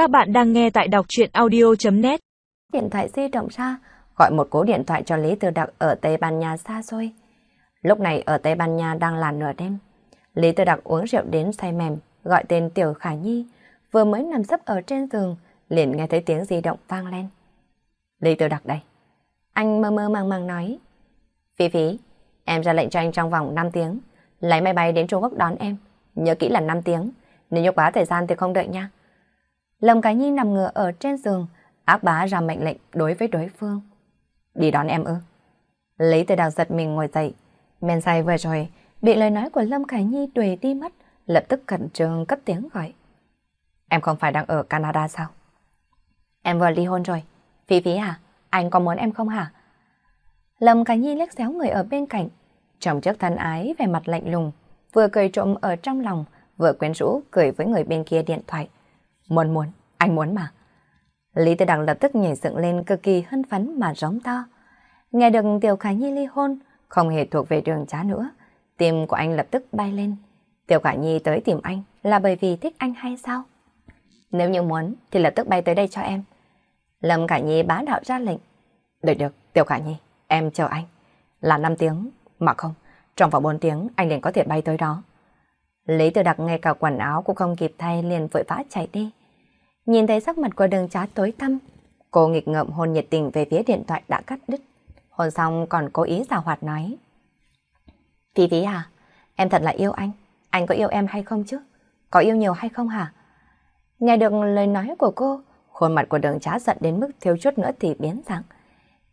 Các bạn đang nghe tại đọc chuyện audio.net Điện thoại di động ra, gọi một cú điện thoại cho Lý Tư Đặc ở Tây Ban Nha xa xôi. Lúc này ở Tây Ban Nha đang là nửa đêm. Lý Tư Đặc uống rượu đến say mềm, gọi tên Tiểu Khả Nhi, vừa mới nằm sấp ở trên giường, liền nghe thấy tiếng di động vang lên. Lý Tư Đặc đây. Anh mơ mơ màng màng nói. Phi Phi, em ra lệnh cho anh trong vòng 5 tiếng, lấy máy bay đến Trung Quốc đón em. Nhớ kỹ là 5 tiếng, nếu như quá thời gian thì không đợi nha. Lâm Cái Nhi nằm ngửa ở trên giường, ác bá ra mệnh lệnh đối với đối phương. Đi đón em ư? Lý Tư Đào giật mình ngồi dậy. Men say vừa rồi, bị lời nói của Lâm Khải Nhi đuổi đi mất, lập tức khẩn trương cất tiếng gọi. Em không phải đang ở Canada sao? Em vừa ly hôn rồi. Phí phí à? Anh có muốn em không hả? Lâm Khải Nhi liếc xéo người ở bên cạnh, chồng trước thân ái về mặt lạnh lùng, vừa cười trộm ở trong lòng, vừa quyến rũ cười với người bên kia điện thoại. Muốn muốn, anh muốn mà. Lý Tư Đằng lập tức nhảy dựng lên cực kỳ hân phấn mà rống to. Nghe được Tiểu Khả Nhi ly hôn, không hề thuộc về đường trá nữa. Tim của anh lập tức bay lên. Tiểu Khả Nhi tới tìm anh là bởi vì thích anh hay sao? Nếu như muốn thì lập tức bay tới đây cho em. Lâm Khả Nhi bá đạo ra lệnh. Được được, Tiểu Khả Nhi, em chờ anh. Là 5 tiếng, mà không, trong vòng 4 tiếng anh liền có thể bay tới đó. Lý Tư Đặc ngay cả quần áo cũng không kịp thay liền vội vã chạy đi. Nhìn thấy sắc mặt của đường trá tối tăm, cô nghịch ngợm hôn nhiệt tình về phía điện thoại đã cắt đứt. Hôn xong còn cố ý giả hoạt nói. Phi Phi à, em thật là yêu anh. Anh có yêu em hay không chứ? Có yêu nhiều hay không hả? Nghe được lời nói của cô, khuôn mặt của đường trá giận đến mức thiếu chút nữa thì biến dạng.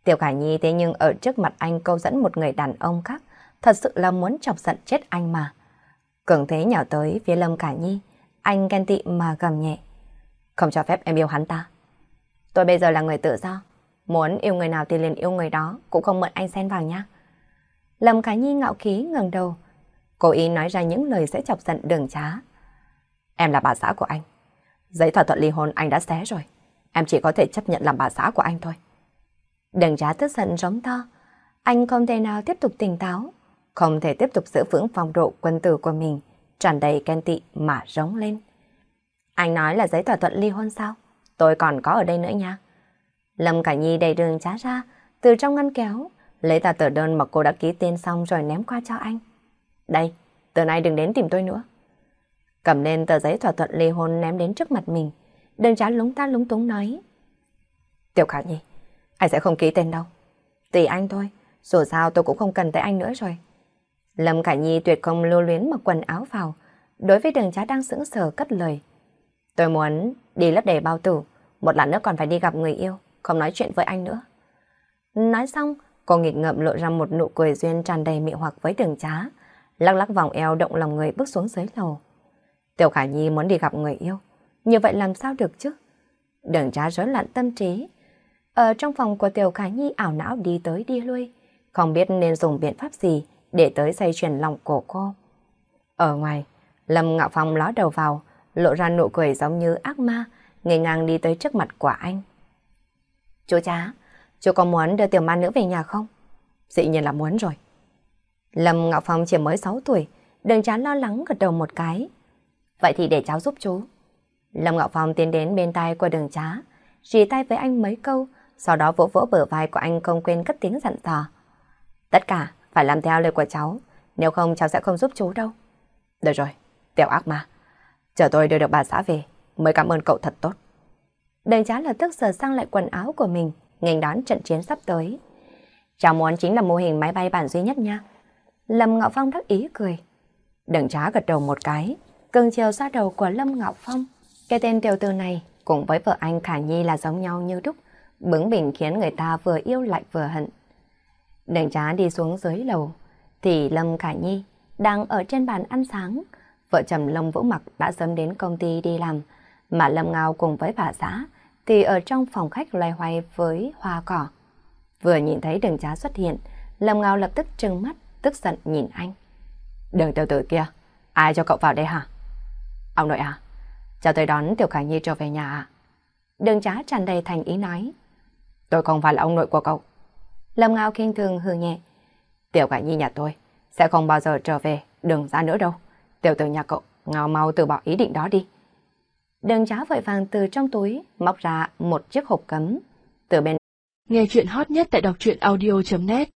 Tiểu Khả Nhi thế nhưng ở trước mặt anh câu dẫn một người đàn ông khác, thật sự là muốn chọc giận chết anh mà. Cường thế nhào tới phía Lâm Khả Nhi, anh ghen tị mà gầm nhẹ. Không cho phép em yêu hắn ta. Tôi bây giờ là người tự do. Muốn yêu người nào thì liền yêu người đó, cũng không mượn anh xen vào nhá. Lâm Khả Nhi ngạo khí ngẩng đầu. Cố ý nói ra những lời sẽ chọc giận đường trá. Em là bà xã của anh. Giấy thỏa thuận ly hôn anh đã xé rồi. Em chỉ có thể chấp nhận làm bà xã của anh thôi. Đường trá tức giận giống to. Anh không thể nào tiếp tục tỉnh táo. Không thể tiếp tục giữ vững phong độ quân tử của mình. Tràn đầy ghen tị mà rống lên. Anh nói là giấy thỏa thuận ly hôn sao? Tôi còn có ở đây nữa nha. Lâm Cả Nhi đầy đường trá ra, từ trong ngăn kéo, lấy tờ tờ đơn mà cô đã ký tên xong rồi ném qua cho anh. Đây, từ nay đừng đến tìm tôi nữa. Cầm lên tờ giấy thỏa thuận ly hôn ném đến trước mặt mình. Đường trá lúng ta lúng túng nói. Tiểu Khả Nhi, anh sẽ không ký tên đâu. Tùy anh thôi, dù sao tôi cũng không cần tới anh nữa rồi. Lâm Khả Nhi tuyệt không lưu luyến mặc quần áo vào, đối với đường trá đang sững sờ cất lời. Tôi muốn đi lấp đầy bao tử, một lần nữa còn phải đi gặp người yêu, không nói chuyện với anh nữa. Nói xong, cô nghịch ngợm lộ ra một nụ cười duyên tràn đầy mị hoặc với đường trá, lắc lắc vòng eo động lòng người bước xuống dưới lầu. Tiểu Khả Nhi muốn đi gặp người yêu, như vậy làm sao được chứ? Đường trá rối loạn tâm trí. Ở trong phòng của Tiểu Khả Nhi ảo não đi tới đi lui, không biết nên dùng biện pháp gì để tới xây chuyển lòng cổ cô. Ở ngoài, Lâm Ngạo Phong ló đầu vào, lộ ra nụ cười giống như ác ma, ngây ngang đi tới trước mặt của anh. Chú chá, chú có muốn đưa tiểu ma nữ về nhà không? Dĩ nhiên là muốn rồi. Lâm Ngạo Phong chỉ mới 6 tuổi, đừng chán lo lắng gật đầu một cái. Vậy thì để cháu giúp chú. Lâm Ngạo Phong tiến đến bên tay của đường trá, rì tay với anh mấy câu, sau đó vỗ vỗ bờ vai của anh không quên cất tiếng dặn dò. Tất cả phải làm theo lời của cháu, nếu không cháu sẽ không giúp chú đâu. Được rồi, tiểu ác ma. Chờ tôi đưa được bà xã về, mới cảm ơn cậu thật tốt. Đành chán lập tức sờ sang lại quần áo của mình, nghênh đón trận chiến sắp tới. Chào muốn chính là mô hình máy bay bản duy nhất nha. Lâm Ngạo Phong đắc ý cười. Đừng trá gật đầu một cái, cưng chiều ra đầu của Lâm Ngạo Phong. Cái tên tiểu tử này cùng với vợ anh Khả Nhi là giống nhau như đúc, bướng bỉnh khiến người ta vừa yêu lại vừa hận. Đừng trá đi xuống dưới lầu, thì Lâm Khả Nhi đang ở trên bàn ăn sáng, Vợ chồng Lâm Vũ Mặc đã sớm đến công ty đi làm, mà Lâm Ngao cùng với bà xã thì ở trong phòng khách loay hoay với hoa cỏ. Vừa nhìn thấy đường trá xuất hiện, Lâm Ngao lập tức trừng mắt, tức giận nhìn anh. Đường tiểu tử kia, ai cho cậu vào đây hả? Ông nội à, cho tôi đón Tiểu Khả Nhi trở về nhà à? Đường trá tràn đầy thành ý nói. Tôi không phải là ông nội của cậu. Lâm Ngao kinh thường hừ nhẹ. Tiểu Khả Nhi nhà tôi sẽ không bao giờ trở về đường ra nữa đâu. Tiểu tử nhà cậu, ngào mau từ bỏ ý định đó đi. Đường trá vội vàng từ trong túi móc ra một chiếc hộp cấm. Từ bên Nghe chuyện hot nhất tại đọc truyện audio.net